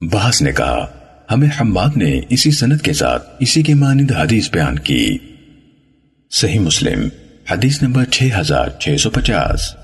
بحس نے کہا، ہمیں حماد نے اسی سند کے ساتھ اسی کے مانند حدیث بیان کی۔ صحیح مسلم، حدیث نمبر 6650